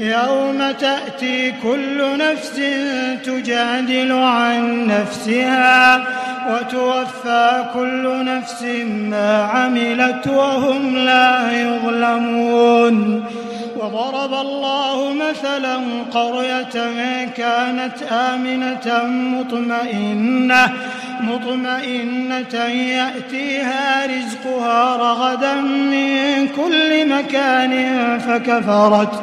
يوم تأتي كل نفس تجادل عن نفسها وتوفى كل نفس ما عملت وهم لا يظلمون وضرب الله مثلا قرية كانت آمنة مطمئنة مطمئنة يأتيها رزقها رغدا من كل مكان فكفرت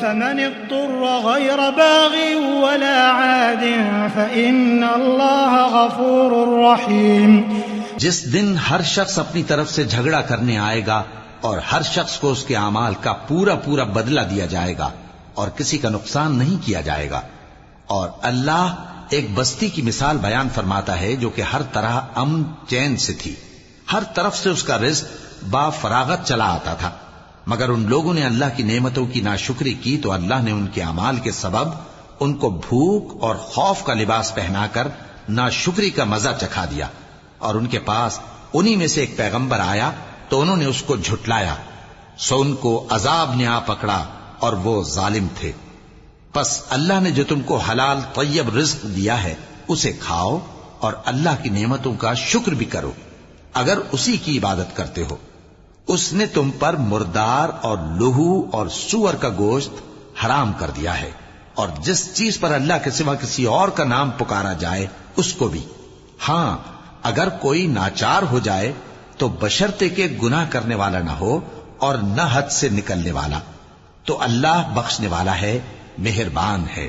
فمن اضطر غير باغ ولا عاد فإن الله غفور رحيم. جس دن ہر شخص اپنی طرف سے جھگڑا کرنے آئے گا اور ہر شخص کو اس کے اعمال کا پورا پورا بدلہ دیا جائے گا اور کسی کا نقصان نہیں کیا جائے گا۔ اور اللہ ایک بستی کی مثال بیان فرماتا ہے جو کہ ہر طرح امن چین سے تھی۔ ہر طرف سے اس کا رزق با فراغت چلا آتا تھا۔ مگر ان لوگوں نے اللہ کی نعمتوں کی ناشکری کی تو اللہ نے ان کے امال کے سبب ان کو بھوک اور خوف کا لباس پہنا کر ناشکری کا مزہ چکھا دیا اور ان کے پاس انہی میں سے ایک پیغمبر آیا تو انہوں نے اس کو جھٹلایا۔ سو ان کو عذاب نے آ پکڑا اور وہ ظالم تھے۔ پس اللہ نے جو تم کو حلال طیب رزق دیا ہے، اسے کھاؤ اور اللہ کی نعمتوں کا شکر بھی کرو۔ اگر اسی کی عبادت کرتے ہو۔ اس نے تم پر مردار اور لہو اور سور کا گوشت حرام کر دیا ہے، اور جس چیز پر اللہ کے سوا کسی اور کا نام پکارا جائے، اس کو بھی۔ ہاں اگر کوئی ناچار ہو جائے، تو بشرتے کے گناہ کرنے والا نہ ہو اور نہ حد سے نکلنے والا۔ تو اللہ بخشنے والا ہے، مہربان ہے۔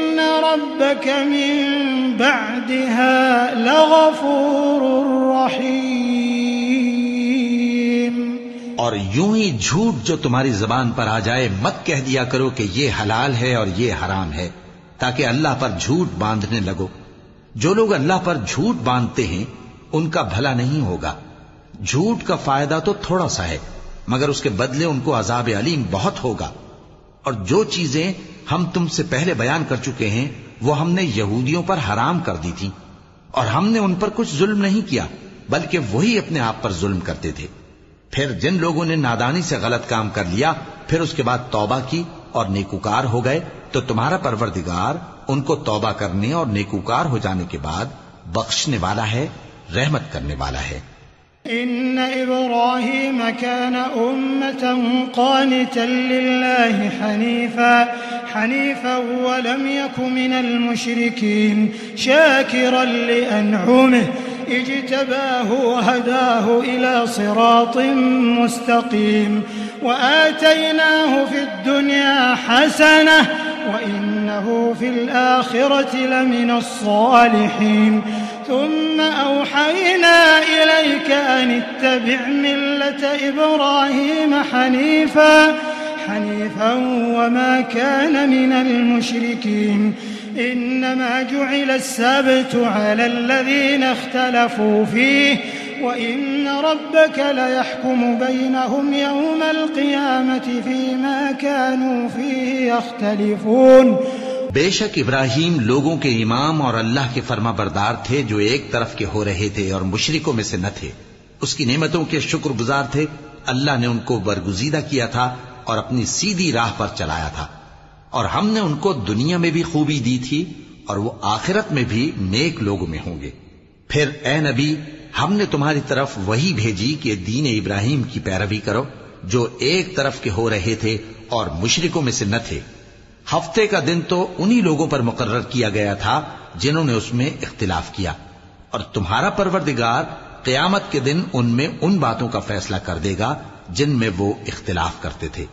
ربك من بعدها لغفور رحيم. اور یوں ہی جھوٹ جو تمہاری زبان پر آ جائے مت کہہ دیا کرو کہ یہ حلال ہے اور یہ حرام ہے، تاکہ اللہ پر جھوٹ باندھنے لگو۔ جو لوگ اللہ پر جھوٹ باندھتے ہیں، ان کا بھلا نہیں ہوگا۔ جھوٹ کا فائدہ تو تھوڑا سا ہے، مگر اس کے بدلے ان کو عذاب علیم بہت ہوگا۔ اور جو چیزیں ہم تم سے پہلے بیان کر چکے ہیں، وہ ہم نے یہودیوں پر حرام کر دی تھی۔ اور ہم نے ان پر کچھ ظلم نہیں کیا، بلکہ وہی اپنے آپ پر ظلم کرتے تھے۔ پھر جن لوگوں نے نادانی سے غلط کام کر لیا، پھر اس کے بعد توبہ کی اور نیکوکار ہو گئے، تو تمہارا پروردگار ان کو توبہ کرنے اور نیکوکار ہو جانے کے بعد بخشنے والا ہے، رحمت کرنے والا ہے۔ إن إبراهيم كان أمة قانتا لله حنيفا حنيفا ولم يك من المشركين، شاكرا لأنعمه، اجتباه وهداه إلى صراط مستقيم، وآتيناه في الدنيا حسنة، وإنه في الآخرة لمن الصالحين. ثم أوحينا إليك أن اتبع ملة إبراهيم حنيفا حنيفا وما كان من المشركين إنما جعل السبت على الذين اختلفوا فيه وإن ربك ليحكم بينهم يوم القيامة فيما كانوا فيه يختلفون بے شک ابراہیم لوگوں کے امام اور اللہ کے فرما بردار تھے جو ایک طرف کے ہو رہے تھے اور مشرکوں میں سے نہ تھے۔ اس کی نعمتوں کے شکر گزار تھے۔ اللہ نے ان کو برگزیدہ کیا تھا۔ اور اپنی سیدھی راہ پر چلایا تھا۔ اور ہم نے ان کو دنیا میں بھی خوبی دی تھی اور وہ آخرت میں بھی نیک لوگوں میں ہوں گے۔ پھر اے نبی، ہم نے تمہاری طرف وہی بھیجی کہ دین ابراہیم کی پیروی کرو، جو ایک طرف کے ہو رہے تھے اور مشرکوں میں سے نہ تھے۔ ہفتے کا دن تو انہی لوگوں پر مقرر کیا گیا تھا جنہوں نے اس میں اختلاف کیا۔ اور تمہارا پروردگار قیامت کے دن ان میں ان باتوں کا فیصلہ کر دے گا جن میں وہ اختلاف کرتے تھے۔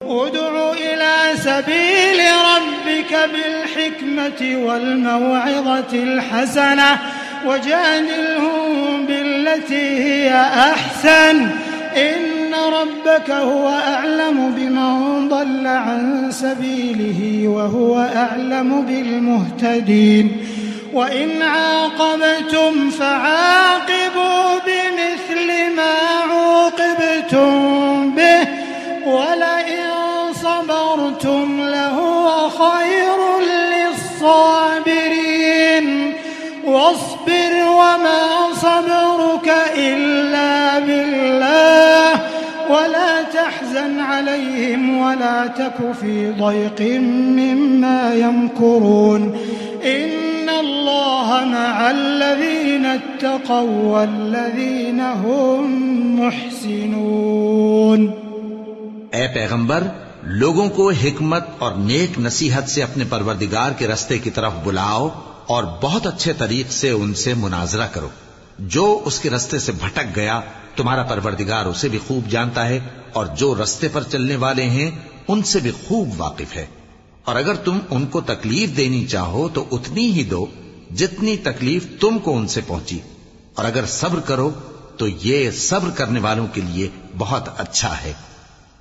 ادع إلى سبيل ربك بالحكمة والموعظة الحسنة وجادلهم بالتي هي أحسن. إن ربك هو أعلم بمن ضل عن سبيله وهو أعلم بالمهتدين. وإن عاقبتم فعاقبوا بمثل ما عوقبتم به ولئن صبرتم لهو خير للصابرين. واصبر وما صبرك إلا بالله. ولا تحزن عليهم ولا تك في ضيق مما يمكرون. إن الله مع الذين اتقوا والذين هم محسنون اے پیغمبر، لوگوں کو حکمت اور نیک نصیحت سے اپنے پروردگار کے رستے کی طرف بلاؤ اور بہت اچھے طریق سے ان سے مناظرہ کرو۔ جو اس کے رستے سے بھٹک گیا، تمہارا پروردگار اسے بھی خوب جانتا ہے اور جو رستے پر چلنے والے ہیں، ان سے بھی خوب واقف ہے۔ اور اگر تم ان کو تکلیف دینی چاہو تو اتنی ہی دو جتنی تکلیف تم کو ان سے پہنچی۔ اور اگر صبر کرو تو یہ صبر کرنے والوں کے لیے بہت اچھا ہے۔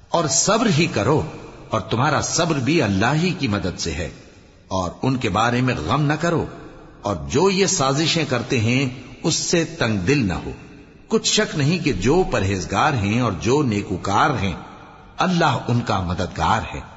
اور صبر ہی کرو اور تمہارا صبر بھی اللہ ہی کی مدد سے ہے۔ اور ان کے بارے میں غم نہ کرو۔ اور جو یہ سازشیں کرتے ہیں اس سے تنگ دل نہ ہو۔ کچھ شک نہیں کہ جو پرہیزگار ہیں اور جو نیکوکار ہیں، اللہ ان کا مددگار ہے۔